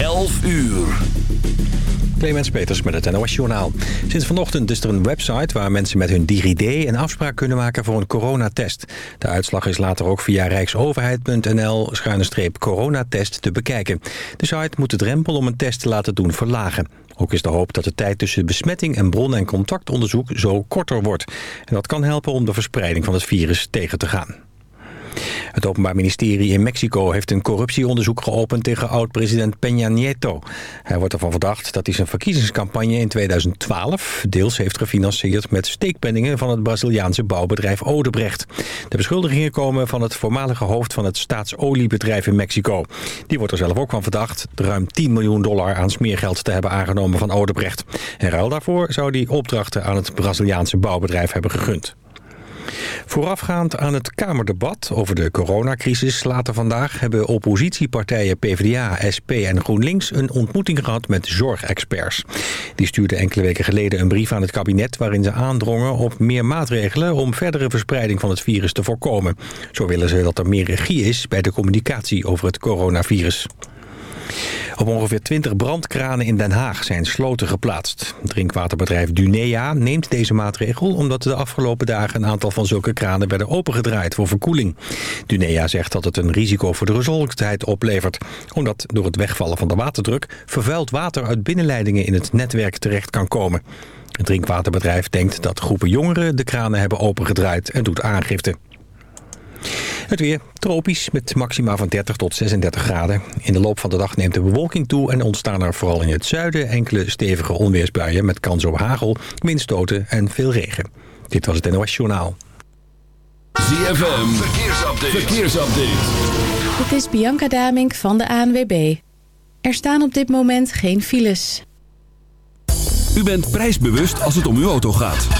11 uur. Clemens Peters met het NOS Journaal. Sinds vanochtend is er een website waar mensen met hun DigiD... een afspraak kunnen maken voor een coronatest. De uitslag is later ook via rijksoverheid.nl-coronatest te bekijken. De site moet de drempel om een test te laten doen verlagen. Ook is de hoop dat de tijd tussen besmetting en bron- en contactonderzoek zo korter wordt. En dat kan helpen om de verspreiding van het virus tegen te gaan. Het Openbaar Ministerie in Mexico heeft een corruptieonderzoek geopend tegen oud-president Peña Nieto. Hij wordt ervan verdacht dat hij zijn verkiezingscampagne in 2012 deels heeft gefinancierd met steekpenningen van het Braziliaanse bouwbedrijf Odebrecht. De beschuldigingen komen van het voormalige hoofd van het staatsoliebedrijf in Mexico. Die wordt er zelf ook van verdacht ruim 10 miljoen dollar aan smeergeld te hebben aangenomen van Odebrecht. En ruil daarvoor zou hij opdrachten aan het Braziliaanse bouwbedrijf hebben gegund. Voorafgaand aan het Kamerdebat over de coronacrisis later vandaag... hebben oppositiepartijen PvdA, SP en GroenLinks een ontmoeting gehad met zorgexperts. Die stuurden enkele weken geleden een brief aan het kabinet... waarin ze aandrongen op meer maatregelen om verdere verspreiding van het virus te voorkomen. Zo willen ze dat er meer regie is bij de communicatie over het coronavirus. Op ongeveer 20 brandkranen in Den Haag zijn sloten geplaatst. Drinkwaterbedrijf Dunea neemt deze maatregel... omdat de afgelopen dagen een aantal van zulke kranen werden opengedraaid voor verkoeling. Dunea zegt dat het een risico voor de gezondheid oplevert... omdat door het wegvallen van de waterdruk... vervuild water uit binnenleidingen in het netwerk terecht kan komen. Het drinkwaterbedrijf denkt dat groepen jongeren de kranen hebben opengedraaid en doet aangifte. Het weer tropisch met maxima van 30 tot 36 graden. In de loop van de dag neemt de bewolking toe en ontstaan er vooral in het zuiden enkele stevige onweersbuien met kans op hagel, windstoten en veel regen. Dit was het NOS Journaal. ZFM, verkeersupdate. verkeersupdate. Dit is Bianca Damink van de ANWB. Er staan op dit moment geen files. U bent prijsbewust als het om uw auto gaat.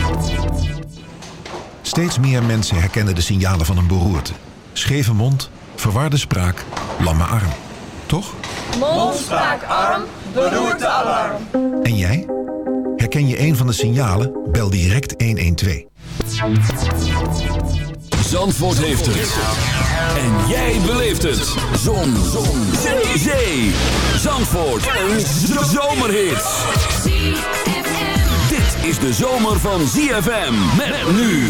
Steeds meer mensen herkennen de signalen van een beroerte. Scheve mond, verwarde spraak, lamme arm. Toch? Mond, spraak, arm, beroerte, alarm. En jij? Herken je een van de signalen? Bel direct 112. Zandvoort heeft het. En jij beleeft het. Zon. Zon. Zee. Zee. Zandvoort. Een zomerhit. Dit is de zomer van ZFM. Met nu.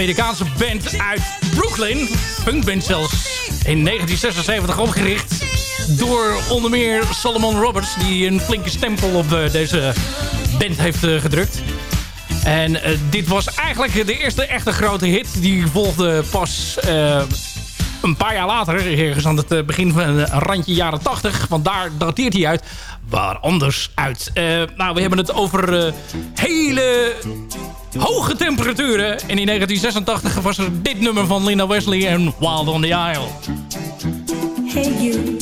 Amerikaanse band uit Brooklyn. Punkband zelfs. In 1976 opgericht. Door onder meer Solomon Roberts. Die een flinke stempel op eh, deze band heeft eh, gedrukt. En eh, dit was eigenlijk de eerste echte grote hit. Die volgde pas een paar jaar later. Ergens aan het begin van een randje jaren 80. Want daar dateert hij uit. Waar anders uit. Nou, we hebben het over hele hoge temperaturen. En in 1986 was er dit nummer van Lina Wesley en Wild on the Isle. Hey you,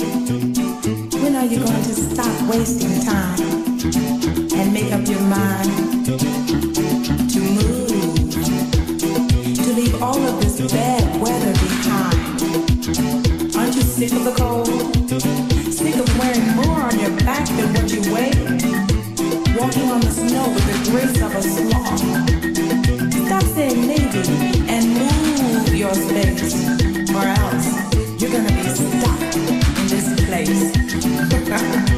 when are you going to stop wasting time and make up your mind to move, to leave all of this bad weather behind? Aren't you sick of the cold? Sick of wearing more on your back than what you weigh? Walking on the snow with the grace of a sloth? Your space, or else you're gonna be stuck in this place.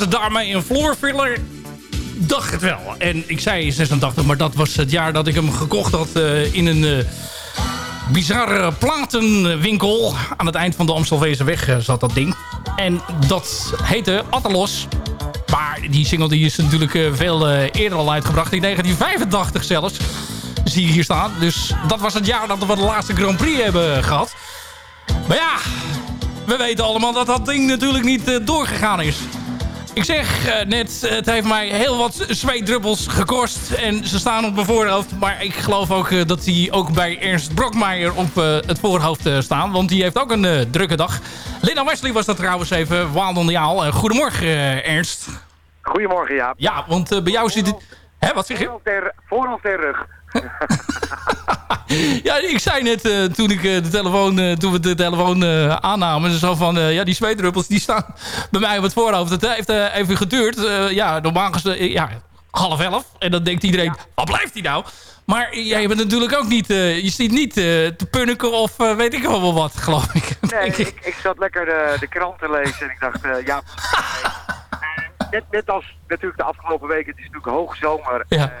Het daarmee een floorfiller? Dacht het wel. En ik zei 86, maar dat was het jaar dat ik hem gekocht had eh, in een... eh, bizarre platenwinkel. Aan het eind van de Amstelvezenweg eh, zat dat ding. En dat heette Atalos. Maar die single die is natuurlijk veel eerder al uitgebracht. In 1985 zelfs. Zie je hier staan. Dus dat was het jaar dat we de laatste Grand Prix hebben gehad. Maar ja, we weten allemaal dat dat ding natuurlijk niet doorgegaan is. Ik zeg eh, net, het heeft mij heel wat zweetdruppels gekost. En ze staan op mijn voorhoofd. Maar ik geloof ook eh, dat die ook bij Ernst Brokmeijer op eh, het voorhoofd staan. Want die heeft ook een drukke dag. Linda Wesley was dat trouwens even. Eh, goedemorgen Ernst. Goedemorgen, Jaap. Ja, want bij jou zit het... Hè, wat zeg je? En, voorhoofd en rug. Ja, ik zei net eh, toen, ik, eh, de telefoon, eh, toen we de telefoon eh, aannamen... Zo van, ja, die zweetdruppels die staan bij mij op het voorhoofd. Het heeft even geduurd. Ja, normaal gesproken, ja, half elf. En dan denkt iedereen, wat blijft hij nou? Maar jij bent natuurlijk ook niet... je zit niet te punniken of weet ik wel wat, geloof ik. Nee, ik, ik zat lekker de, de krant te lezen en ik dacht, ja... net, net als natuurlijk de afgelopen weken, het is natuurlijk hoogzomer. Ja.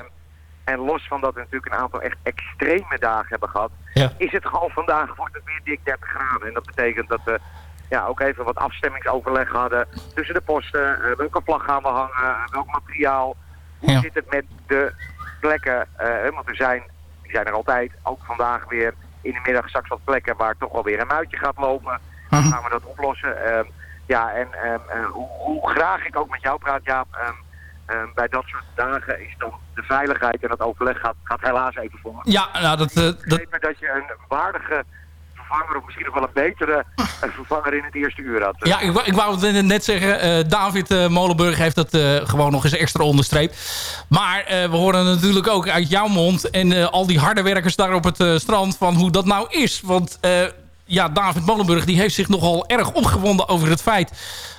En los van dat we natuurlijk een aantal echt extreme dagen hebben gehad... Ja. is het gewoon vandaag, wordt het weer dik 30 graden. En dat betekent dat we ja, ook even wat afstemmingsoverleg hadden tussen de posten. eh, welke vlag gaan we hangen, eh, welk materiaal. Hoe Ja. zit het met de plekken? eh, want er zijn, die zijn er altijd, ook vandaag weer in de middag straks wat plekken waar toch wel weer een muitje gaat lopen. Dan gaan we dat oplossen. Ehm, ja, en ehm, eh, hoe, hoe graag ik ook met jou praat, Jaap, ehm, ehm, bij dat soort dagen is dan de veiligheid en het overleg gaat, gaat helaas even voor. Ja, nou, dat... eh, dat dat je een waardige vervanger, of misschien nog wel een betere eh, vervanger in het eerste uur had. Ja, ik, wou- ik wou het net zeggen. eh, David Molenburg heeft dat gewoon nog eens extra onderstreept. Maar we horen natuurlijk ook uit jouw mond... en al die harde werkers daar op het strand... van hoe dat nou is. Want ja, David Molenburg die heeft zich nogal erg opgewonden over het feit...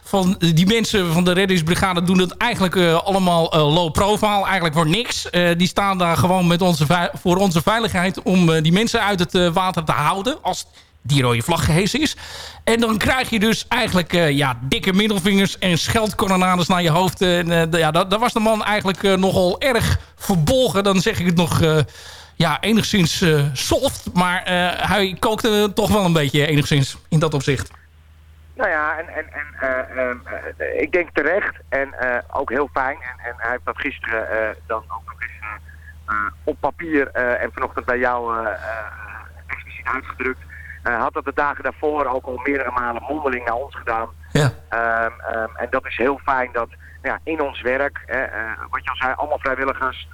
van die mensen van de reddingsbrigade doen het eigenlijk eh, allemaal eh, low profile. Eigenlijk voor niks. Eh, die staan daar gewoon met onze voor onze veiligheid... om die mensen uit het water te houden... als die rode vlag gehesen is. En dan krijg je dus eigenlijk ja, dikke middelvingers en scheldkolonnades naar je hoofd. En, ja, daar, was de man eigenlijk nogal erg verbolgen. Dan zeg ik het nog ja, enigszins eh, soft. Maar eh, hij kookte toch wel een beetje enigszins in dat opzicht. Nou ja, en, en, en eh, ik denk terecht en ook heel fijn. En, en hij heeft dat gisteren dan ook nog eens op papier en vanochtend bij jou expliciet uitgedrukt. Eh, had dat de dagen daarvoor ook al meerdere malen mondeling naar ons gedaan. Ja. Ehm, ehm, en dat is heel fijn dat nou ja, in ons werk, eh, wat je al zei, allemaal vrijwilligers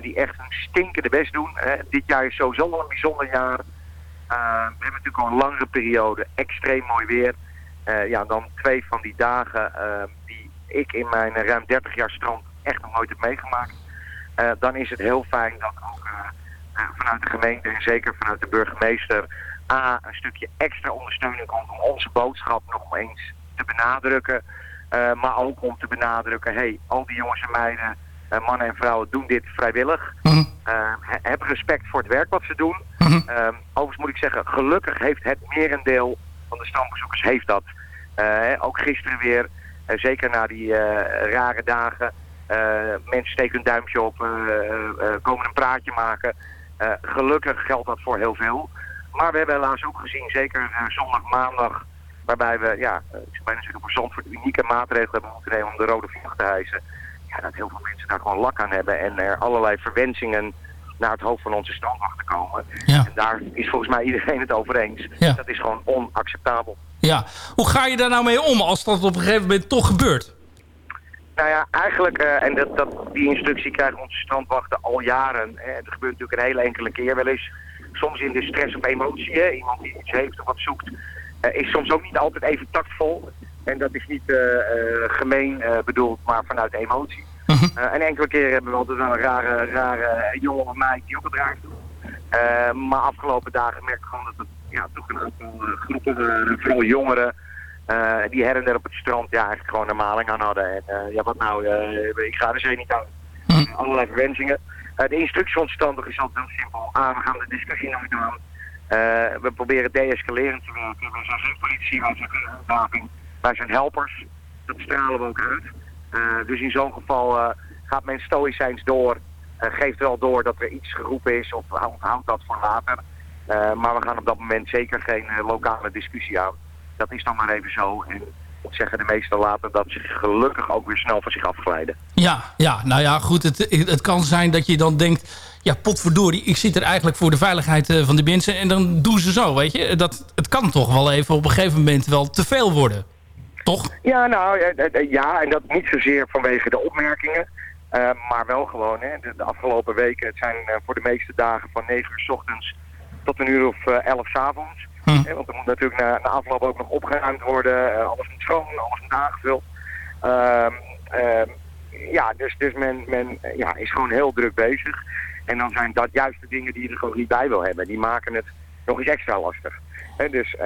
die echt een stinkende best doen. Eh, dit jaar is sowieso wel een bijzonder jaar. Eh, we hebben natuurlijk al een langere periode, extreem mooi weer. Eh, ja, dan twee van die dagen eh, die ik in mijn eh, ruim 30 jaar strand echt nog nooit heb meegemaakt. Eh, dan is het heel fijn dat ook eh, eh, vanuit de gemeente en zeker vanuit de burgemeester A, een stukje extra ondersteuning komt om onze boodschap nog eens te benadrukken. Eh, maar ook om te benadrukken, hey, al die jongens en meiden, eh, mannen en vrouwen doen dit vrijwillig. Mhm. He- heb respect voor het werk wat ze doen. Eh, overigens moet ik zeggen, gelukkig heeft het merendeel van de strandbezoekers heeft dat. Eh, ook gisteren weer, zeker na die rare dagen. mensen steken hun duimpje op, komen een praatje maken. Gelukkig geldt dat voor heel veel. Maar we hebben helaas ook gezien, zeker zondag, maandag, waarbij we, ja, ik zou bijna zeggen voor Zandvoort unieke maatregelen hebben moeten nemen om de rode vlag te hijsen. Ja, dat heel veel mensen daar gewoon lak aan hebben en er allerlei verwensingen naar het hoofd van onze strandwachten komen. En daar is volgens mij iedereen het over eens. Ja. Dat is gewoon onacceptabel. Ja. Hoe ga je daar nou mee om als dat op een gegeven moment toch gebeurt? Nou ja, eigenlijk, eh, en dat, dat, die instructie krijgen onze strandwachten al jaren. Hè. Het gebeurt natuurlijk een hele enkele keer wel eens. Soms in de stress of emotie. Hè. Iemand die iets heeft of wat zoekt, eh, is soms ook niet altijd even tactvol. En dat is niet eh, eh, gemeen eh, bedoeld, maar vanuit emotie. Eh, en enkele keren hebben we altijd wel een rare, rare jongen of meid die ook het raar doet. Maar afgelopen dagen merk ik gewoon dat het ja, toch een aantal groepen, vooral jongeren, die her en der op het strand ja, eigenlijk gewoon een maling aan hadden. En ja, wat nou, ik ga er zeker niet aan. Eh, allerlei verwensingen. De instructie van strand is altijd heel simpel. A, we gaan de discussie nooit aan. We proberen deescalerend te werken. Wij zijn geen politie, wij zijn geen. Wij zijn helpers. Dat stralen we ook uit. Eh, dus in zo'n geval eh, gaat men stoïcijns door. eh, geeft wel door dat er iets geroepen is of onthoudt dat voor later. Maar we gaan op dat moment zeker geen lokale discussie aan. Dat is dan maar even zo. En zeggen de meesten later dat ze gelukkig ook weer snel van zich afglijden. Ja, ja, nou ja, goed. Het, het kan zijn dat je dan denkt... Ja, potverdorie, ik zit er eigenlijk voor de veiligheid van de mensen. En dan doen ze zo, weet je. Dat, het kan toch wel even op een gegeven moment wel te veel worden. Toch? Ja, nou, eh, eh, eh, ja, en dat niet zozeer vanwege de opmerkingen. maar wel gewoon, hè, de, de afgelopen weken, het zijn eh, voor de meeste dagen van 9 uur s ochtends tot een uur of eh, 11 s avonds. Hè, want er moet natuurlijk na, na afloop ook nog opgeruimd worden, alles moet schoon, alles moet aangevuld. Ehm, ehm, ja, dus, dus men, men ja, is gewoon heel druk bezig. En dan zijn dat juist de dingen die je er gewoon niet bij wil hebben. Die maken het nog eens extra lastig. Hè, dus,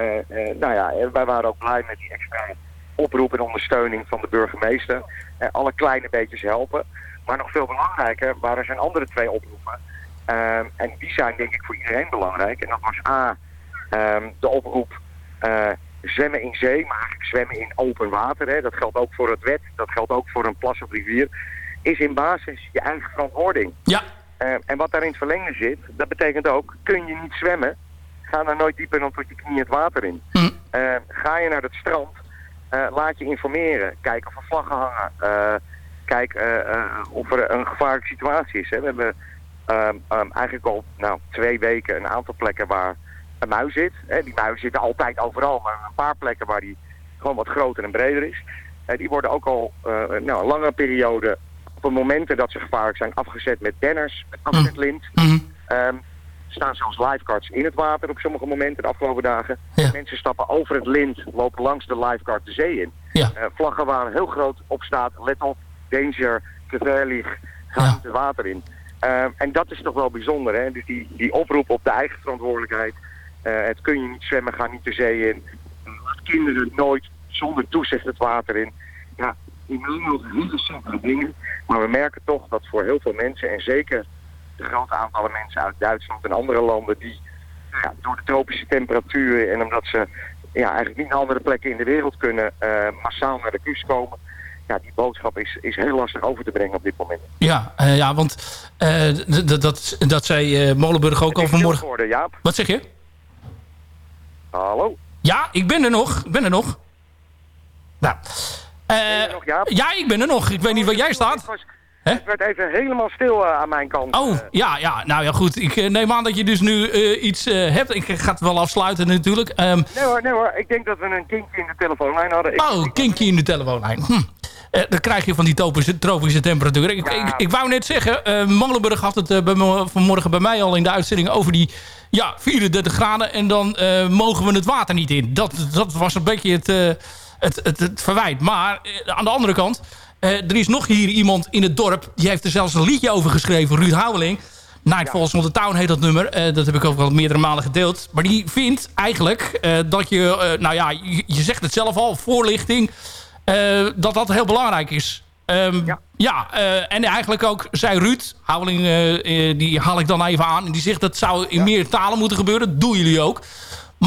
nou ja, wij waren ook blij met die extra oproep en ondersteuning van de burgemeester. Eh, alle kleine beetjes helpen. Maar nog veel belangrijker waren zijn andere twee oproepen. Ehm, en die zijn denk ik voor iedereen belangrijk. En dat was A, ehm, de oproep eh, zwemmen in zee, maar eigenlijk zwemmen in open water. Hè. Dat geldt ook voor het wet, dat geldt ook voor een plas of rivier. Is in basis je eigen verantwoording. Ja. Eh, en wat daar in het verlengde zit, dat betekent ook, kun je niet zwemmen, ga dan nooit dieper dan tot je knie het water in. Eh, ga je naar het strand, laat je informeren. Kijk of er vlaggen hangen. Eh, kijk eh, eh, of er een gevaarlijke situatie is. Hè. We hebben ehm, ehm, eigenlijk al nou, twee weken een aantal plekken waar een muis zit. Hè. Die muizen zitten altijd overal, maar een paar plekken waar die gewoon wat groter en breder is. Eh, die worden ook al eh, nou, een langere periode op de momenten dat ze gevaarlijk zijn afgezet met banners, met afzetlint. Ehm, er staan zelfs lifeguards in het water op sommige momenten de afgelopen dagen. Mensen stappen over het lint, lopen langs de lifeguard de zee in. Ja. Eh, vlaggen waar heel groot op staat, let op, danger, gevaarlijk, ga niet het water in. Ehm, en dat is toch wel bijzonder, hè? Dus die, die oproep op de eigen verantwoordelijkheid. Eh, het kun je niet zwemmen, ga niet de zee in. Eh, laat kinderen nooit zonder toezicht het water in. Ja, in Nederland hele simpele dingen. Maar we merken toch dat voor heel veel mensen, en zeker grote aantallen mensen uit Duitsland en andere landen die ja, door de tropische temperaturen en omdat ze ja, eigenlijk niet naar andere plekken in de wereld kunnen, eh, massaal naar de kust komen. Ja, die boodschap is, is heel lastig over te brengen op dit moment. Ja, eh, ja want d- dat, dat zei Molenburg ook al vanmorgen. Worden, Jaap. Wat zeg je? Hallo? Ja, ik ben er nog. Ik ben er nog. Nou. eh, ja, ik ben er nog. Ik weet niet waar jij staat. Het werd even helemaal stil eh, aan mijn kant. Oh, ja, ja. Nou ja, goed. Ik eh, neem aan dat je dus nu eh, iets eh, hebt. Ik ga het wel afsluiten natuurlijk. Ehm, Nee hoor, nee hoor. Ik denk dat we een kinkje in de telefoonlijn hadden. Ik, oh, kinkje in de telefoonlijn. Hm. Eh, dan krijg je van die tropische, tropische temperaturen. Ik, ik, ik wou net zeggen, eh Molenburg had het eh, bij me- vanmorgen bij mij al in de uitzending over die ja, 34 graden. En dan eh, mogen we het water niet in. Dat, dat was een beetje het, eh, het, het, het verwijt. Maar eh, aan de andere kant, eh, er is nog hier iemand in het dorp. Die heeft er zelfs een liedje over geschreven, Ruud Houweling. Nightfalls on the Town heet dat nummer. Eh, dat heb ik ook al meerdere malen gedeeld. Maar die vindt eigenlijk eh, dat je... nou ja, je, je zegt het zelf al, voorlichting... dat dat heel belangrijk is. Ehm, ja, en eigenlijk ook, zei Ruud, Houweling, die haal ik dan even aan. En die zegt dat zou in meer talen moeten gebeuren. Dat doen jullie ook.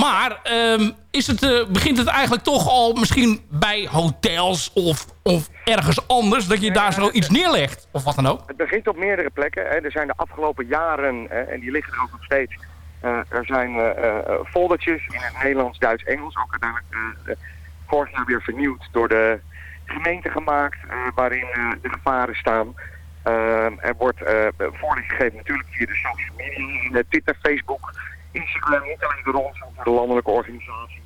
Maar ehm, is het, eh, begint het eigenlijk toch al misschien bij hotels of, of ergens anders... dat je daar zoiets neerlegt? Of wat dan ook? Het begint op meerdere plekken. Hè. Er zijn de afgelopen jaren, hè, en die liggen er ook nog steeds... eh, er zijn eh, foldertjes in het Nederlands, Duits, Engels. Ook uiteindelijk vorig jaar weer vernieuwd door de gemeente gemaakt... waarin de gevaren staan. Ehm, er wordt voorlichting gegeven natuurlijk via de social media... Twitter, Facebook, Instagram, niet alleen door ons, maar de landelijke organisatie.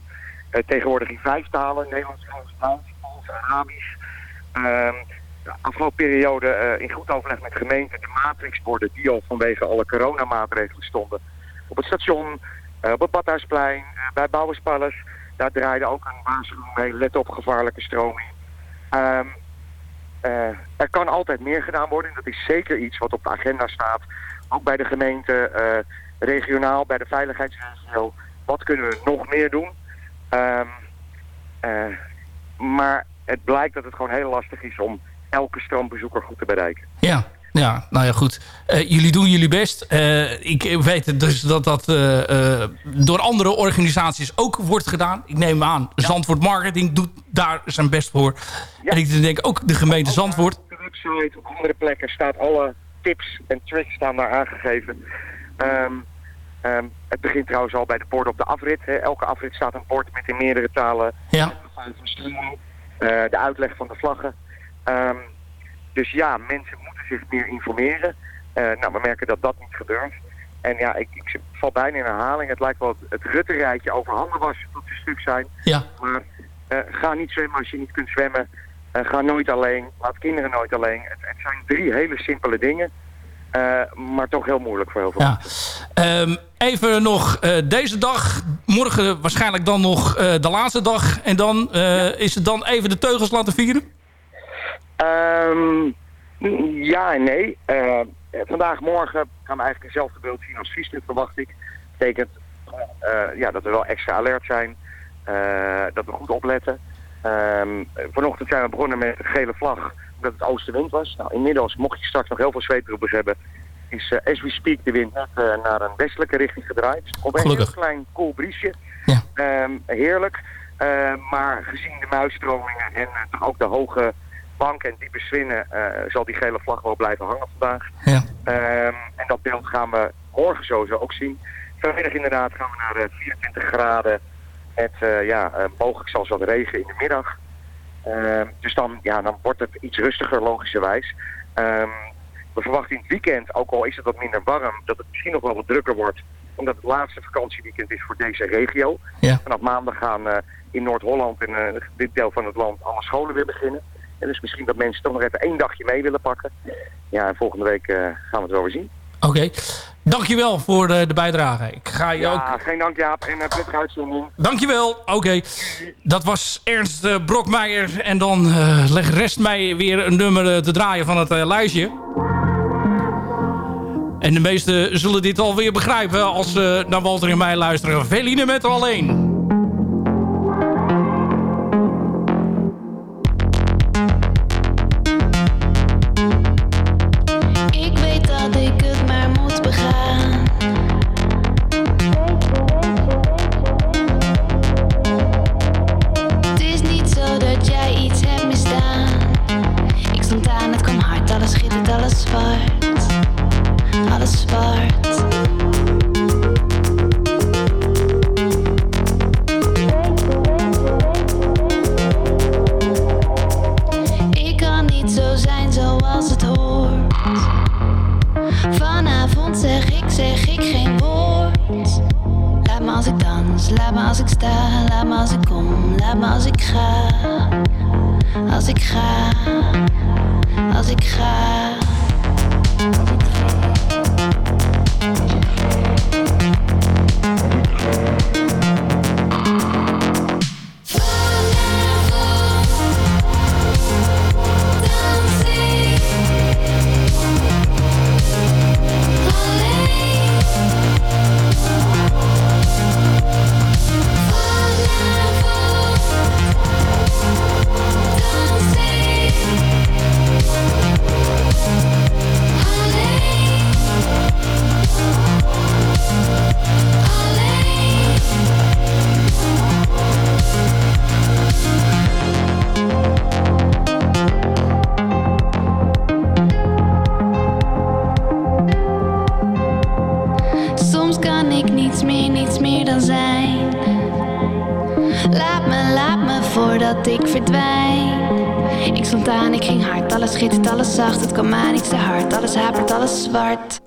Eh, tegenwoordig in vijf talen, Nederlands, Duits, Pools, Arabisch... Ehm, afgelopen periode eh, in goed overleg met gemeenten de matrixborden die al vanwege alle coronamaatregelen stonden. Op het station, eh, op het Badhuisplein, bij Bouwerspallers. Daar draaide ook een waarschuwing mee. Let op gevaarlijke stroming. Ehm, eh, er kan altijd meer gedaan worden. Dat is zeker iets wat op de agenda staat. Ook bij de gemeente, regionaal, bij de veiligheidsregio. Wat kunnen we nog meer doen? Ehm, eh, maar het blijkt dat het gewoon heel lastig is om elke strandbezoeker goed te bereiken. Ja. Ja, nou ja, goed. Eh, jullie doen jullie best. Eh, ik weet dus dat dat door andere organisaties ook wordt gedaan. Ik neem aan, Zandvoort Marketing doet daar zijn best voor. En ik denk ook de gemeente Zandvoort. Op de website, op andere plekken staat alle tips en tricks staan daar aangegeven. Ehm, ehm, het begint trouwens al bij de borden op de afrit. Hè. Elke afrit staat een bord met in meerdere talen Ja. eh, de uitleg van de vlaggen. Ehm, dus ja, mensen moeten zich meer informeren. Eh, nou, we merken dat dat niet gebeurt. En ja, ik, ik val bijna in herhaling. Het lijkt wel het, het ruttenrijtje over handen was tot een stuk zijn. Ja. Maar eh, ga niet zwemmen als je niet kunt zwemmen. Ga nooit alleen. Laat kinderen nooit alleen. Het, het zijn drie hele simpele dingen. Eh, maar toch heel moeilijk voor heel veel Ja. Ehm, even nog eh, deze dag. Morgen waarschijnlijk dan nog eh, de laatste dag. En dan is het dan even de teugels laten vieren? Ehm, ja en nee. Vandaag, morgen gaan we eigenlijk hetzelfde beeld zien als Friesland, verwacht ik. betekent eh, ja, dat we wel extra alert zijn. dat we goed opletten. Ehm, vanochtend zijn we begonnen met een gele vlag, omdat het oostenwind was. Nou, inmiddels, mocht je straks nog heel veel zweetdruppels hebben, is eh, as we speak de wind net eh, naar een westelijke richting gedraaid. Dus komt een heel klein koel briesje. Ehm, heerlijk. Ehm, maar gezien de muisstromingen en eh, ook de hoge banken en diepe zwinnen zal die gele vlag wel blijven hangen vandaag. Ja. Ehm, en dat beeld gaan we morgen sowieso ook zien. Vanmiddag inderdaad gaan we naar eh, 24 graden met ja, mogelijk zelfs wat regen in de middag. Ehm, dus dan, ja, dan wordt het iets rustiger logischerwijs. Ehm, we verwachten in het weekend, ook al is het wat minder warm, dat het misschien nog wel wat drukker wordt. Omdat het laatste vakantieweekend is voor deze regio. Ja. Vanaf maandag gaan eh, in Noord-Holland en eh, dit deel van het land alle scholen weer beginnen. En dus misschien dat mensen toch nog even één dagje mee willen pakken. Ja, en volgende week eh, gaan we het wel weer zien. Oké. Dankjewel voor de, de bijdrage. Ik ga je ook... Ja, geen dank Jaap en uh, prettige uitzending. Dankjewel. Oké. Dat was Ernst eh, Brokmeijer. En dan eh leg rest mij weer een nummer eh, te draaien van het eh, lijstje. En de meesten zullen dit alweer begrijpen als ze naar Walter en mij luisteren. Veline met alleen. Laat me, voordat ik verdwijn. Ik stond aan, ik ging hard, alles schittert, alles zacht. Het kwam aan, iets te hard, alles hapert, alles zwart.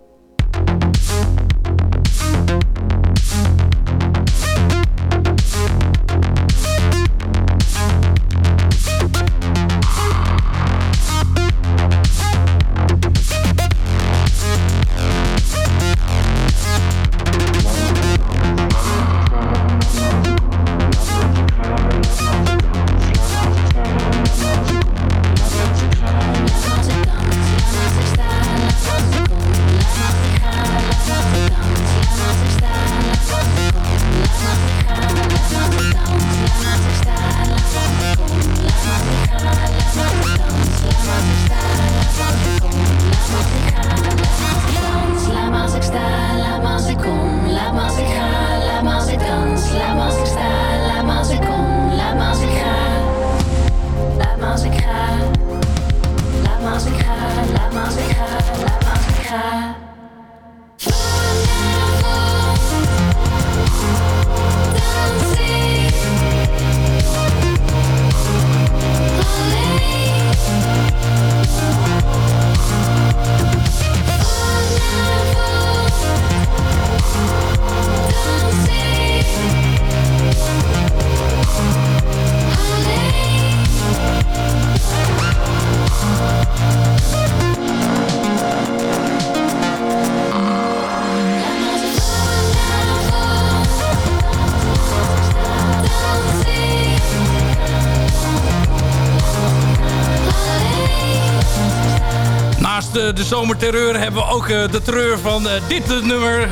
Naast de, de zomerterreur hebben we ook eh, de terreur van eh, dit eh, nummer.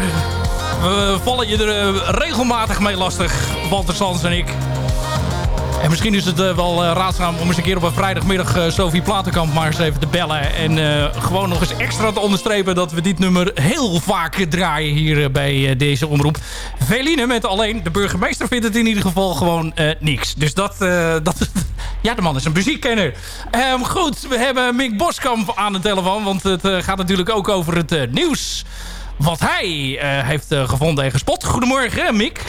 We vallen je er eh, regelmatig mee lastig, Walter Sans en ik. En misschien is het eh, wel eh, raadzaam om eens een keer op een vrijdagmiddag uh, Sophie Platenkamp maar eens even te bellen. En gewoon nog eens extra te onderstrepen dat we dit nummer heel vaak draaien hier bij deze omroep. Veline met alleen, de burgemeester vindt het in ieder geval gewoon niks. Dus dat, dat, ja de man is een muziekkenner. Um, goed, we hebben Mick Boskamp aan de telefoon, want het gaat natuurlijk ook over het nieuws wat hij heeft gevonden en gespot. Goedemorgen Mick.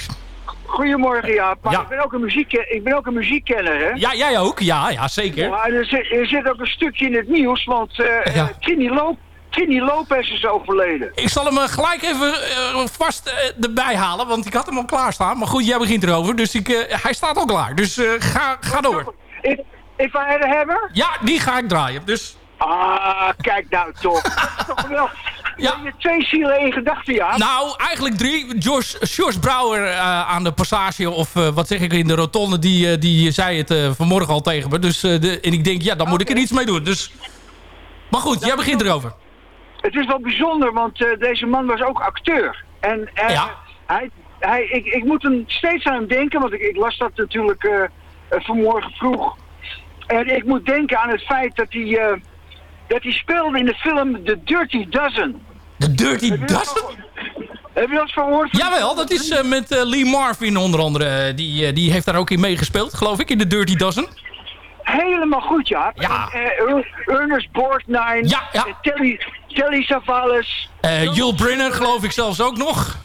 Goedemorgen, Jaap. Maar Ja. ik, ben ook een muziek, ik ben ook een muziekkenner, hè? Ja, jij ook? Ja, ja zeker. Ja, er, zit, er zit ook een stukje in het nieuws, want eh Ja. Lo Trini Lopez is overleden. Ik zal hem eh, gelijk even eh, vast eh, erbij halen, want ik had hem al klaarstaan. Maar goed, jij begint erover, dus ik, eh, hij staat al klaar. Dus eh, ga, ga door. If, if I had a hammer? Ja, die ga ik draaien. Dus Ah, kijk nou toch. toch wel. Ja. Je twee zielen één gedachte, ja. Nou, eigenlijk drie. George, George Brouwer eh, aan de passage, of eh, wat zeg ik, in de rotonde, die, eh, die zei het vanmorgen al tegen me. Dus, de, en ik denk, ja, dan moet ik er iets mee doen. Dus... Maar goed, jij begint erover. Het is wel bijzonder, want deze man was ook acteur. En eh, hij, hij, ik, ik moet hem steeds aan hem denken, want ik, ik las dat natuurlijk vanmorgen vroeg. En ik moet denken aan het feit dat hij, dat hij speelde in de film The Dirty Dozen. The Dirty Dozen? Heb je dat eens gehoord? Jawel, dat is eh, met eh, Lee Marvin onder andere. Eh, die, die heeft daar ook in meegespeeld, geloof ik, in de Dirty Dozen. Helemaal goed, ja. Ja. Ernest Borgnine. Ja, ja. en Telly, Telly Savalas. Yul Brynner geloof ik zelfs ook nog.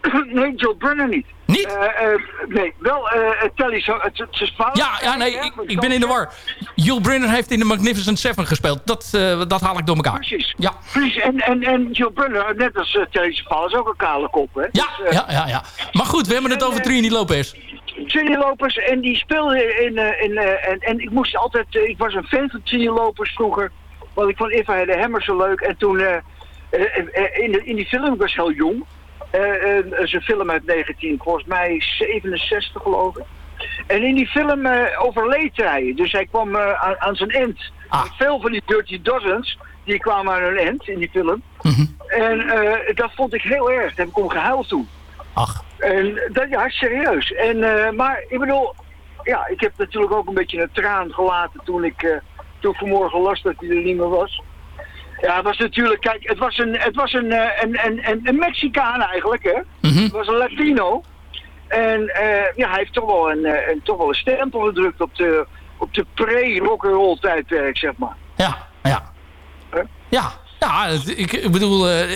nee, Joe Brunner niet. Niet? Eh, eh, nee, wel eh, Telly Sa- het- het is fout. Ja, ja nee, ik, ik ben in de war. Yul Brynner heeft in de Magnificent Seven gespeeld. Dat, dat haal ik door elkaar. Precies. Ja. Precies, en, en, en Joe Brunner, net als uh, Telly Savalas, ook een kale kop, hè? Ja, Dus, ja, ja, ja. Maar goed, we hebben het over Trini Lopez. Trini Lopez en die speelde in, in en, en ik moest altijd, ik was een fan van Trini Lopez vroeger, want ik vond If I Had a Hammer zo leuk en toen in, de, in die film, ik was heel jong, eh eh, een film uit 19, volgens mij 67 geloof ik. En in die film eh, overleed hij, dus hij kwam eh, aan, aan zijn end. Veel van die Dirty Dozens, die kwamen aan hun end in die film. En eh, dat vond ik heel erg, daar heb ik om gehuild toen. Ach. En dat, ja, serieus. En, eh, maar ik bedoel, ja, ik heb natuurlijk ook een beetje een traan gelaten toen ik, eh, toen ik vanmorgen las dat hij er niet meer was. Ja, het was natuurlijk, kijk, het was een, het was een, eh, een, een, een, een Mexicaan eigenlijk, hè. Het was een Latino. En eh, ja, hij heeft toch wel een, eh, een, toch wel een stempel gedrukt op de, op de pre-rock'n'roll tijdperk, zeg maar. Ja, ja. Ja, ja ik, ik bedoel, eh,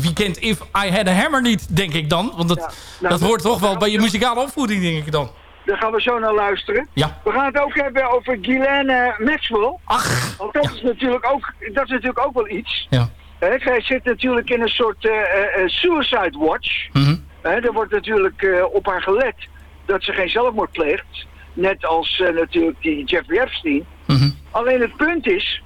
wie kent If I Had a Hammer niet, denk ik dan. Want dat, nou, dat hoort toch wel bij je muzikale opvoeding, denk ik dan. Daar gaan we zo naar luisteren. Ja. We gaan het ook hebben over Guylaine Maxwell. Ach. Want dat is natuurlijk ook, dat is natuurlijk ook wel iets. Ja. Hè, zij zit natuurlijk in een soort eh, eh, eh, suicide watch. Mhm. Hè, er wordt natuurlijk eh, op haar gelet dat ze geen zelfmoord pleegt. Net als eh, natuurlijk die Jeffrey Epstein. Mhm. Alleen het punt is,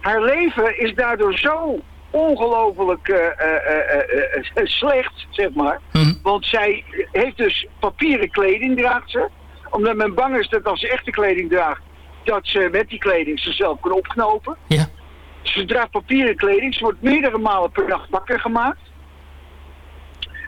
haar leven is daardoor zo ongelooflijk eh, eh, eh, eh, eh, slecht, zeg maar. Want zij heeft dus papieren kleding, draagt ze. Omdat men bang is dat als ze echte kleding draagt, dat ze met die kleding zichzelf kan opknopen. Ja. Ze draagt papieren kleding, ze wordt meerdere malen per nacht wakker gemaakt.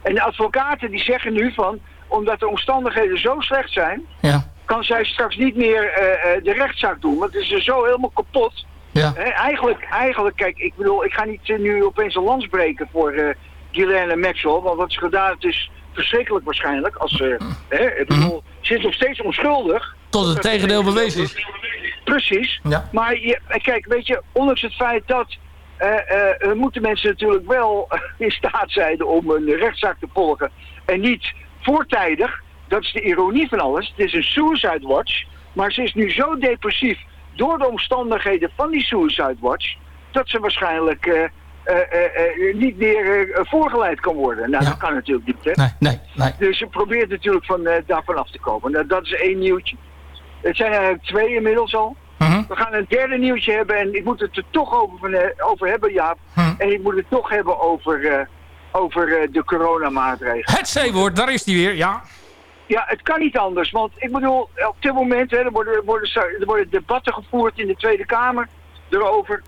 En de advocaten die zeggen nu van, omdat de omstandigheden zo slecht zijn, Ja. kan zij straks niet meer eh, eh, de rechtszaak doen. Want het is er zo helemaal kapot. Ja. Eigenlijk, eigenlijk, kijk, ik bedoel, ik ga niet eh, nu opeens een lans breken voor eh Ghislaine Maxwell. Want wat ze gedaan heeft is verschrikkelijk waarschijnlijk. Als ze, hè, bedoel, ze is nog steeds onschuldig. Tot het tegendeel bewezen is. Precies. Ja. Maar je, eh, kijk, weet je, ondanks het feit dat... eh, moeten mensen natuurlijk wel in staat zijn om een rechtszaak te volgen. En niet voortijdig. Dat is de ironie van alles. Het is een suicide watch. Maar ze is nu zo depressief door de omstandigheden van die suicide watch... dat ze waarschijnlijk niet meer eh, voorgeleid kan worden. Nou, dat kan natuurlijk niet, hè? Nee, nee, nee. Dus ze probeert natuurlijk van, eh, daarvan af te komen. Nou, dat is één nieuwtje. Het zijn eigenlijk twee inmiddels al. Mhm. We gaan een derde nieuwtje hebben en ik moet het er toch over, van, eh, over hebben, Jaap. Mhm. En ik moet het toch hebben over, eh, over eh, de coronamaatregelen. Het C-woord, daar is die weer, ja. Ja, het kan niet anders. Want ik bedoel, op dit moment hè, er, worden, worden, er worden debatten gevoerd in de Tweede Kamer erover.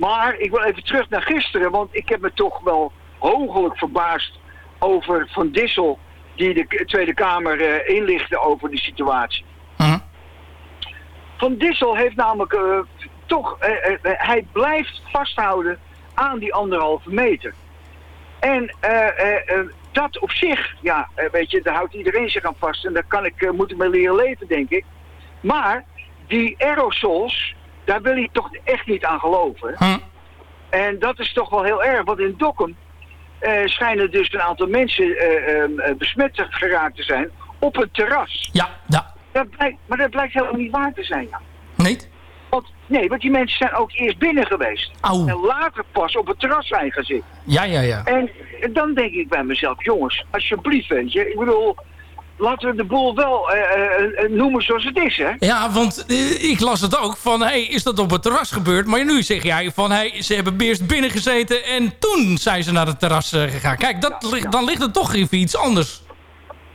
Maar ik wil even terug naar gisteren, want ik heb me toch wel hoogelijk verbaasd over Van Dissel, die de Tweede Kamer eh, inlichtte over de situatie. Van Dissel heeft namelijk eh, toch, eh, hij blijft vasthouden aan die anderhalve meter. En dat op zich, ja, weet je, daar houdt iedereen zich aan vast. En daar kan ik, moet ik mee leren leven, denk ik. Maar die aerosols, daar wil hij toch echt niet aan geloven. En dat is toch wel heel erg, want in Dokkum eh, schijnen dus een aantal mensen eh, besmet geraakt te zijn op het terras. Ja, ja. Dat blijkt, maar dat blijkt helemaal niet waar te zijn. Ja. Nee? Want, nee, want die mensen zijn ook eerst binnen geweest. En later pas op het terras zijn gaan zitten. Ja, ja, ja. En dan denk ik bij mezelf, jongens, alsjeblieft, weet je. Ik bedoel, laten we de boel wel eh, eh, eh, noemen zoals het is, hè. Ja, want ik las het ook van, hey, is dat op het terras gebeurd? Maar nu zeg jij van, hey, ze hebben eerst binnen gezeten en toen zijn ze naar het terras gegaan. Kijk, dat ligt, dan ligt het toch even iets anders.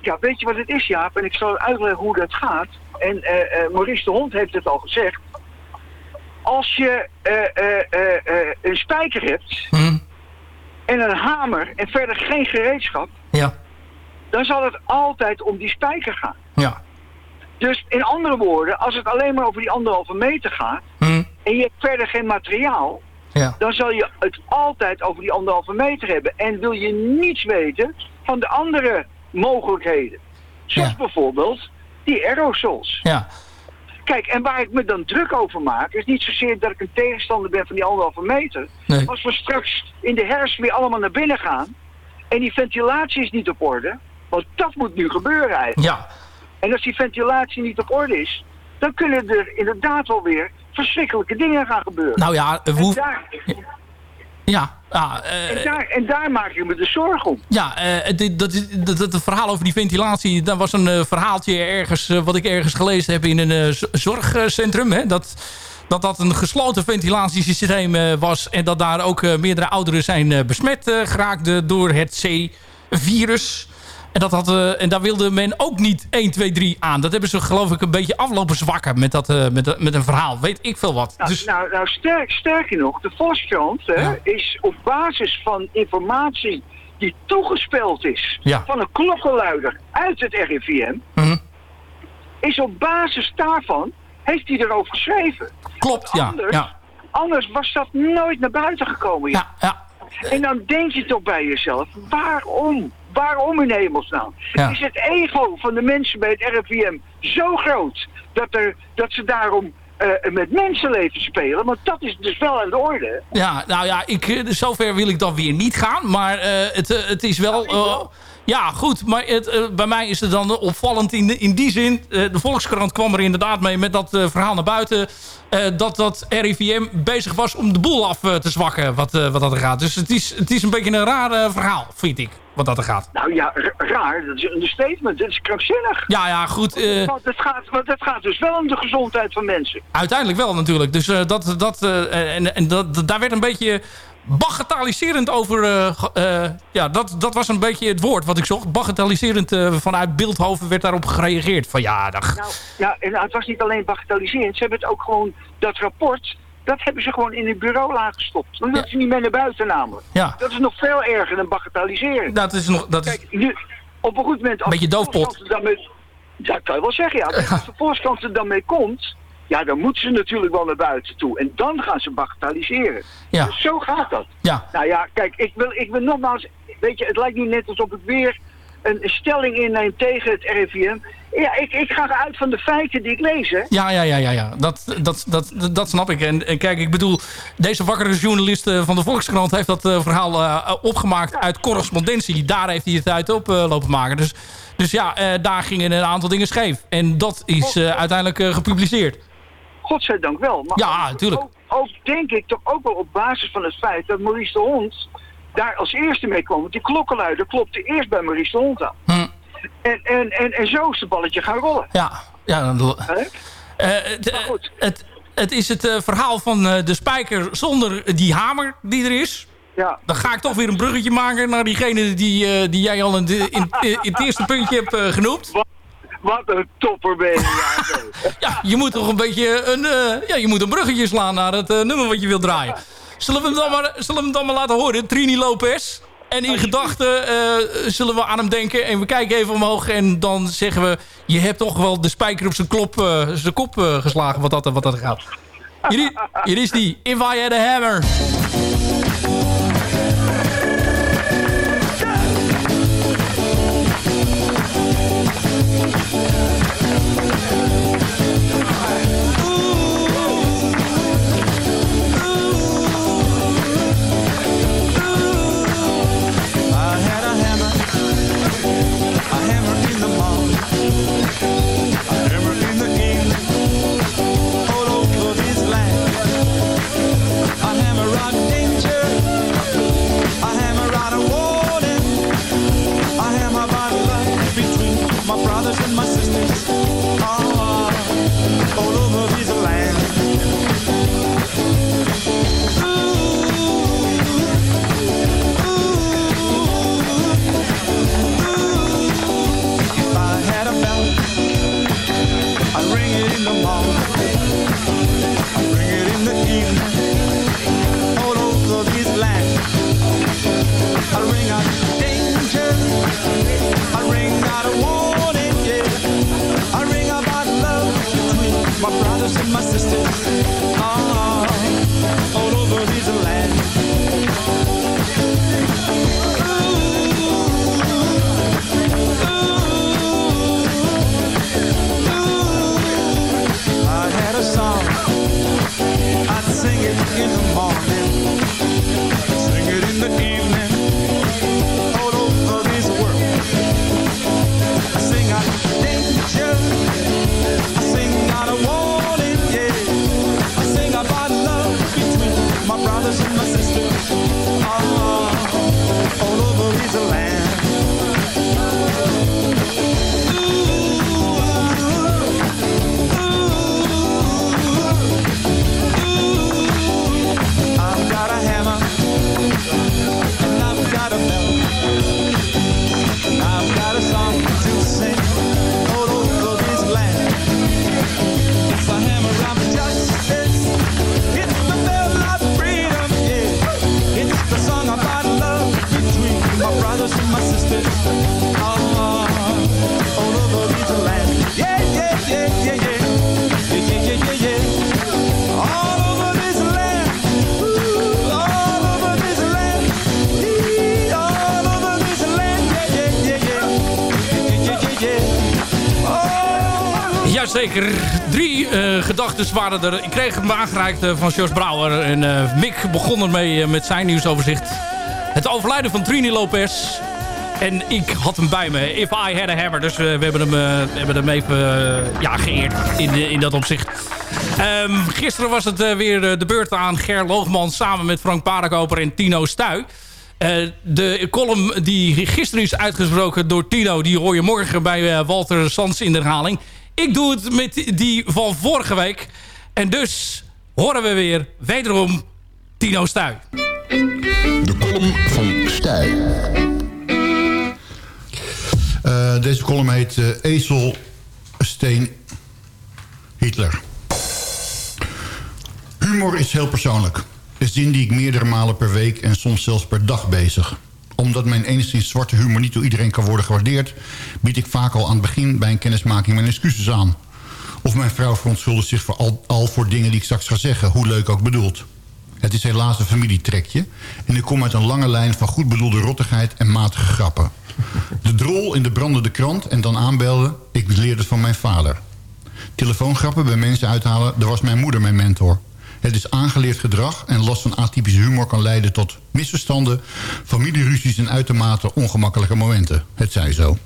Ja, weet je wat het is, Jaap? En ik zal uitleggen hoe dat gaat. En Maurice de Hond heeft het al gezegd. Als je een spijker hebt en een hamer en verder geen gereedschap, Ja. Dan zal het altijd om die spijker gaan. Ja. Dus in andere woorden, als het alleen maar over die anderhalve meter gaat en je hebt verder geen materiaal, Ja. dan zal je het altijd over die anderhalve meter hebben. En wil je niets weten van de andere mogelijkheden. Zoals bijvoorbeeld die aerosols. Ja. Kijk, en waar ik me dan druk over maak, is niet zozeer dat ik een tegenstander ben van die anderhalve meter. Nee. Maar Als we straks in de herfst weer allemaal naar binnen gaan en die ventilatie is niet op orde, want dat moet nu gebeuren eigenlijk. Ja. En als die ventilatie niet op orde is, dan kunnen er inderdaad wel weer verschrikkelijke dingen gaan gebeuren. Nou ja, we en, hoeven- daar, Ja, ja, eh, en, daar, en daar maak ik me de zorg om. Ja, eh, dit- dat, is- dat, dat, het verhaal over die ventilatie... dat was een eh, verhaaltje ergens... eh, wat ik ergens gelezen heb in een eh, zorgcentrum. Hè, dat, dat dat een gesloten ventilatiesysteem eh, was... en dat daar ook eh, meerdere ouderen zijn eh, besmet eh, geraakt eh, door het C-virus... En, dat had, en daar wilde men ook niet 1, 2, 3 aan. Dat hebben ze geloof ik een beetje aflopen zwakken met, dat, eh, met, met een verhaal. Weet ik veel wat. Nou, Dus, nou, nou sterk, sterker nog, de Volkskrant is op basis van informatie die toegespeeld is Ja. van een klokkenluider uit het RIVM, Mhm. is op basis daarvan, heeft hij erover geschreven. Klopt, ja. Anders, ja. anders was dat nooit naar buiten gekomen. Ja, ja. En dan denk je toch bij jezelf, waarom? Waarom in hemelsnaam? Ja. Is het ego van de mensen bij het RIVM zo groot dat, er, dat ze daarom eh, met mensenlevens spelen? Want dat is dus wel aan de orde. Ja, nou ja, ik, eh, zover wil ik dan weer niet gaan. Maar eh, het, het is wel... ja, goed. Maar het, eh, bij mij is het dan opvallend in, in die zin... eh, de Volkskrant kwam er inderdaad mee met dat eh, verhaal naar buiten... dat dat RIVM bezig was om de boel af te zwakken wat, wat dat er gaat. Dus het is, het is een beetje een raar verhaal, vind ik, wat dat er gaat. Nou ja, raar, dat is een understatement, dat is krankzinnig. Ja, ja, goed. Want het gaat, want het gaat dus wel om de gezondheid van mensen. Uiteindelijk wel natuurlijk. Dus dat, dat, en, en dat, daar werd een beetje bagatelliserend over... eh, eh, ja, dat, dat was een beetje het woord wat ik zocht. Bagatelliserend eh, vanuit Beeldhoven werd daarop gereageerd. Van ja, dag. Nou, ja, en het was niet alleen bagatelliserend. Ze hebben het ook gewoon, dat rapport, dat hebben ze gewoon in het bureau gestopt. Dan willen ze niet meer naar buiten namelijk. Ja. Dat is nog veel erger dan bagatelliseren. Dat is nog... Dat is, Kijk, nu, op een goed moment... Als Beetje de doofpot. Dan mee- Ja, kan je wel zeggen, ja. Als de Volkskrant er dan mee komt... Ja, dan moeten ze natuurlijk wel naar buiten toe. En dan gaan ze bagatelliseren. Ja. Dus zo gaat dat. Ja. Nou ja, kijk, ik wil, ik wil nogmaals... Weet je, het lijkt nu net alsof ik weer een, stelling inneem tegen het RIVM. Ja, ik, ik ga uit van de feiten die ik lees, hè. Ja, ja, ja, ja, ja. Dat, dat, dat, dat snap ik. En, en kijk, ik bedoel, deze wakkere journalist eh, van de Volkskrant heeft dat eh, verhaal eh, opgemaakt uit correspondentie. Daar heeft hij het uit op lopen maken. Dus, dus ja, daar gingen een aantal dingen scheef. En dat is eh, uiteindelijk gepubliceerd. Godzijdank wel. Maar Ja, natuurlijk. Ook, ook denk ik toch ook wel op basis van het feit dat Maurice de Hond daar als eerste mee kwam. Want die klokkenluider klopte eerst bij Maurice de Hond aan. Hm. En, en, en, en zo is het balletje gaan rollen. Ja, ja dan? Eh, het, het, is het eh, verhaal van de spijker zonder die hamer die er is. Ja. Dan ga ik toch weer een bruggetje maken naar diegene die, die jij al in, de- in, in het eerste puntje hebt genoemd. Wat een topper ben je. Ja, je moet toch een beetje een, eh, ja, je moet een bruggetje slaan naar het eh, nummer wat je wilt draaien. Zullen we hem dan maar, zullen we hem dan maar laten horen? Trini Lopez. En in gedachten eh, zullen we aan hem denken. En we kijken even omhoog. En dan zeggen we... Je hebt toch wel de spijker op zijn, klop, zijn kop geslagen. Wat dat, wat dat gaat. Hier, hier is die. If I had a hammer. Jazeker. Drie eh gedachten waren er. Ik kreeg hem aangereikt eh, van Jos Brouwer. En eh, Mick begon ermee met zijn nieuwsoverzicht. Het overlijden van Trini Lopez. En ik had hem bij me. If I had a hammer. Dus we hebben hem, hebben hem even ja, geëerd in, in dat opzicht. Ehm, gisteren was het weer de beurt aan Ger Loogman... samen met Frank Parakoper en Tino Stuy. De column die gisteren is uitgesproken door Tino... die hoor je morgen bij Walter Sands in de herhaling. Ik doe het met die van vorige week. En dus horen we weer wederom Tino Stuy. De column van Stijl. Eh, deze column heet eh, Ezel, Steen, Hitler. Humor is heel persoonlijk. Een zin die ik meerdere malen per week en soms zelfs per dag bezig. Omdat mijn enigszins zwarte humor niet door iedereen kan worden gewaardeerd... bied ik vaak al aan het begin bij een kennismaking mijn excuses aan. Of mijn vrouw verontschuldigt zich voor al, voor dingen die ik straks ga zeggen... hoe leuk ook bedoeld. Het is helaas een familietrekje... en ik kom uit een lange lijn van goed bedoelde rottigheid en matige grappen. De drol in de brandende krant en dan aanbelden... ik leerde het van mijn vader. Telefoongrappen bij mensen uithalen, daar was mijn moeder mijn mentor. Het is aangeleerd gedrag en last van atypische humor kan leiden tot misverstanden... familieruzies en uitermate ongemakkelijke momenten. Het zij zo.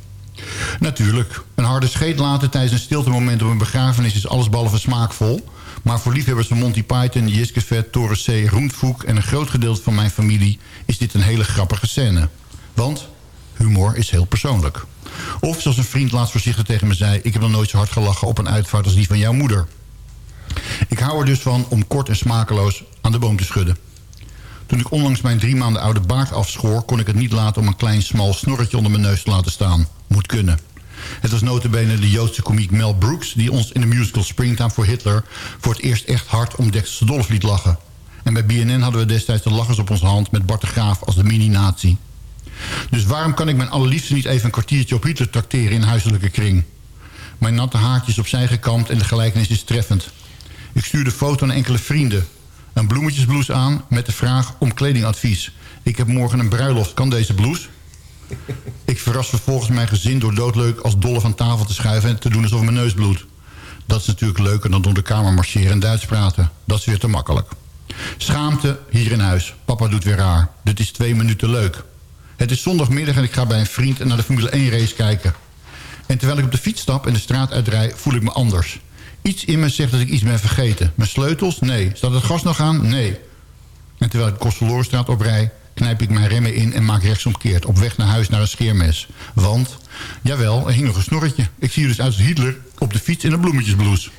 Natuurlijk, een harde scheet laten tijdens een stiltemoment op een begrafenis... is allesbehalve smaakvol... Maar voor liefhebbers van Monty Python, Jiskevet, Torres C., Roentvoek... en een groot gedeelte van mijn familie is dit een hele grappige scène. Want humor is heel persoonlijk. Of zoals een vriend laatst voorzichtig tegen me zei... ik heb nog nooit zo hard gelachen op een uitvaart als die van jouw moeder. Ik hou er dus van om kort en smakeloos aan de boom te schudden. Toen ik onlangs mijn drie maanden oude baard afschoor... kon ik het niet laten om een klein smal snorretje onder mijn neus te laten staan. Moet kunnen. Het was notabene de Joodse komiek Mel Brooks... die ons in de musical Springtime voor Hitler... voor het eerst echt hard om Dexter Dolph liet lachen. En bij BNN hadden we destijds de lachers op onze hand... met Bart de Graaf als de mini-nazi. Dus waarom kan ik mijn allerliefste niet even een kwartiertje op Hitler tracteren in huiselijke kring? Mijn natte haartjes opzij gekamd en de gelijkenis is treffend. Ik stuurde foto aan enkele vrienden. Een bloemetjesblouse aan met de vraag om kledingadvies. Ik heb morgen een bruiloft, kan deze blouse? Ik verras vervolgens mijn gezin door doodleuk als dolle van tafel te schuiven... en te doen alsof mijn neus bloedt. Dat is natuurlijk leuker dan door de kamer marcheren en Duits praten. Dat is weer te makkelijk. Schaamte hier in huis. Papa doet weer raar. Dit is twee minuten leuk. Het is zondagmiddag en ik ga bij een vriend naar de Formule 1 race kijken. En terwijl ik op de fiets stap en de straat uitrij, voel ik me anders. Iets in me zegt dat ik iets ben vergeten. Mijn sleutels? Nee. Staat het gas nog aan? Nee. En terwijl ik de Kosteloorstraat oprij, knijp ik mijn remmen in en maak rechtsomkeerd... op weg naar huis naar een scheermes. Want, jawel, er hing nog een snorretje. Ik zie er dus uit als Hitler op de fiets in een bloemetjesblouse.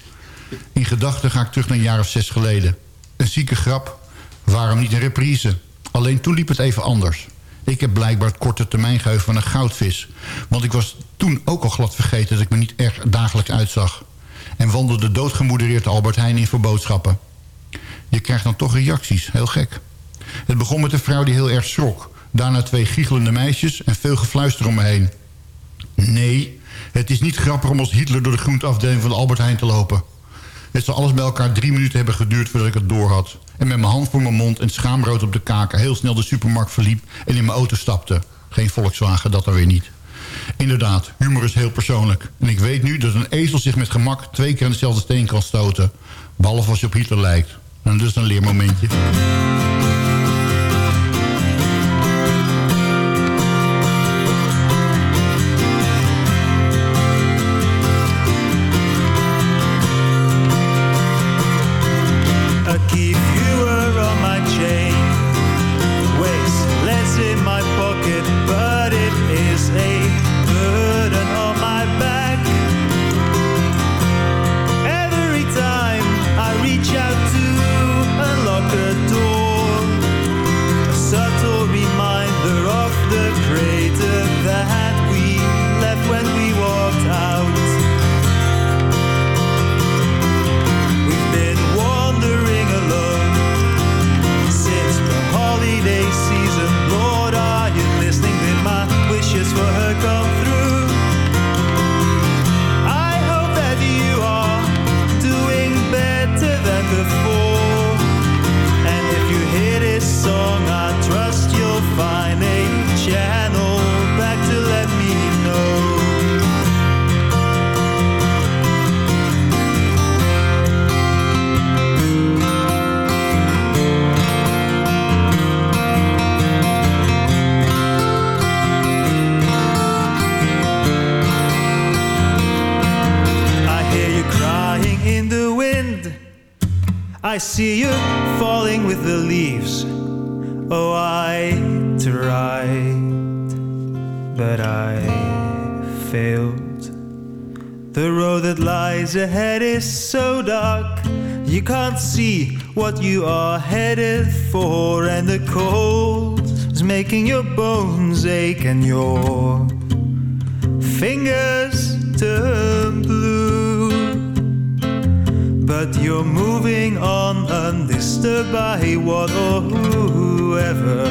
In gedachten ga ik terug naar een jaar of zes geleden. Een zieke grap. Waarom niet een reprise? Alleen toen liep het even anders. Ik heb blijkbaar het korte termijn geheugen van een goudvis. Want ik was toen ook al glad vergeten dat ik me niet erg dagelijks uitzag. En wandelde doodgemoedereerd de Albert Heijn in voor boodschappen. Je krijgt dan toch reacties, heel gek. Het begon met een vrouw die heel erg schrok. Daarna twee giechelende meisjes en veel gefluister om me heen. Nee, het is niet grappig om als Hitler door de groenteafdeling van de Albert Heijn te lopen. Het zal alles bij elkaar drie minuten hebben geduurd voordat ik het door had. En met mijn hand voor mijn mond en schaamrood op de kaken... heel snel de supermarkt verliep en in mijn auto stapte. Geen Volkswagen, dat dan weer niet. Inderdaad, humor is heel persoonlijk. En ik weet nu dat een ezel zich met gemak twee keer aan dezelfde steen kan stoten. Behalve als je op Hitler lijkt. En dus een leermomentje. And your fingers turn blue. But you're moving on undisturbed by what or whoever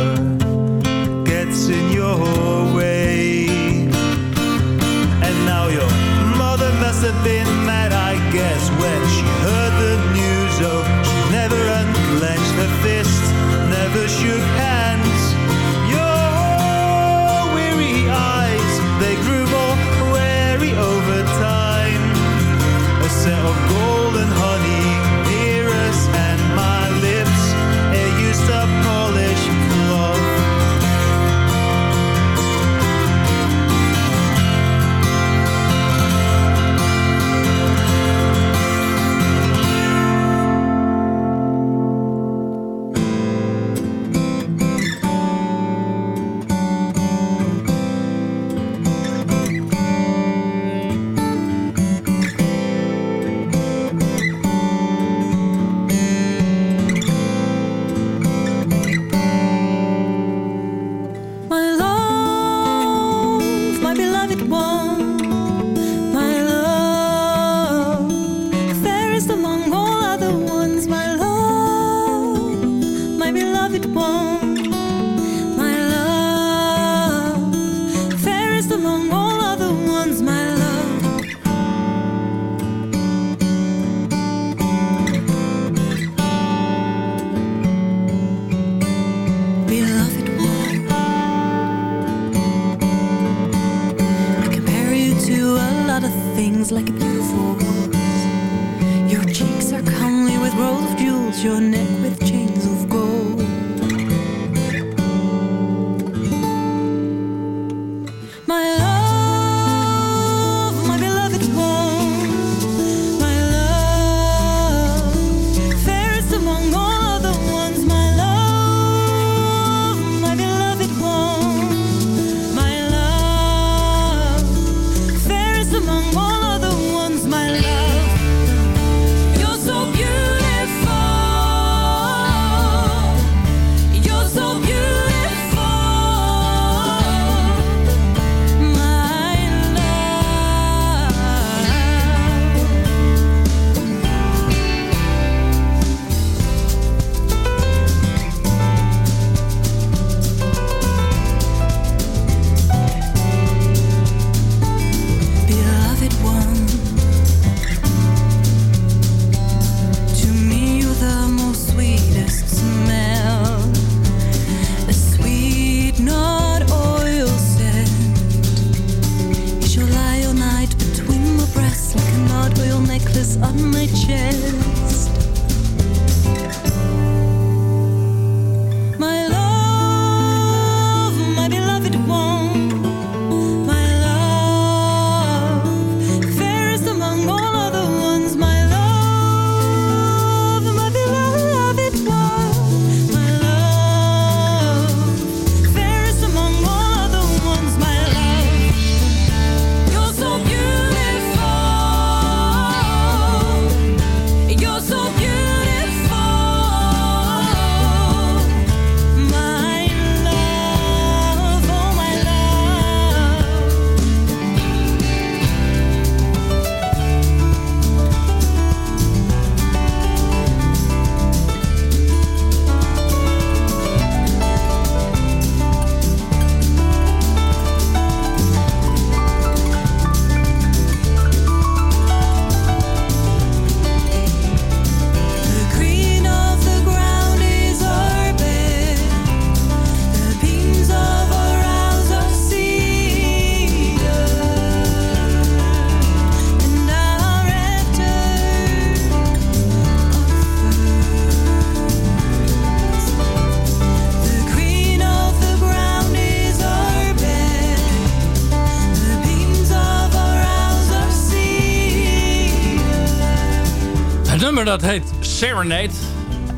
dat heet Serenade.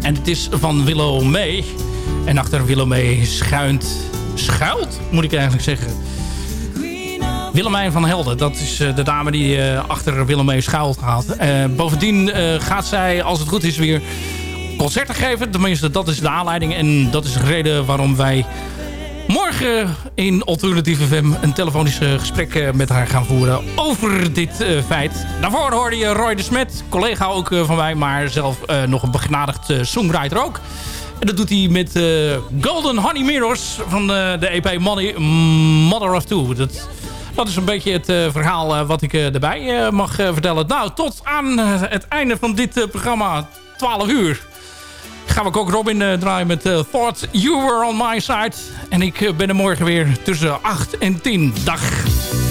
En het is van Willow May. En achter Willow May schuilt... Schuilt, moet ik eigenlijk zeggen. Willemijn van Helden. Dat is eh, de dame die eh, achter Willem May schuilt gaat. Eh, bovendien gaat zij, als het goed is, weer concerten geven. Tenminste, dat is de aanleiding. En dat is de reden waarom wij in Alternatieve FM een telefonisch eh, gesprek eh, met haar gaan voeren over dit eh, feit. Daarvoor hoorde je Roy de Smet, collega ook van mij, maar zelf nog een begnadigd songwriter ook. En dat doet hij met Golden Honey Mirrors van de EP Money, Mother of Two. Dat, dat is een beetje het verhaal wat ik erbij mag vertellen. Nou, tot aan het einde van dit programma, 12 uur gaan we ook Robin eh, draaien met eh, Thought You Were On My Side. En ik eh, ben er morgen weer tussen 8 en 10. Dag.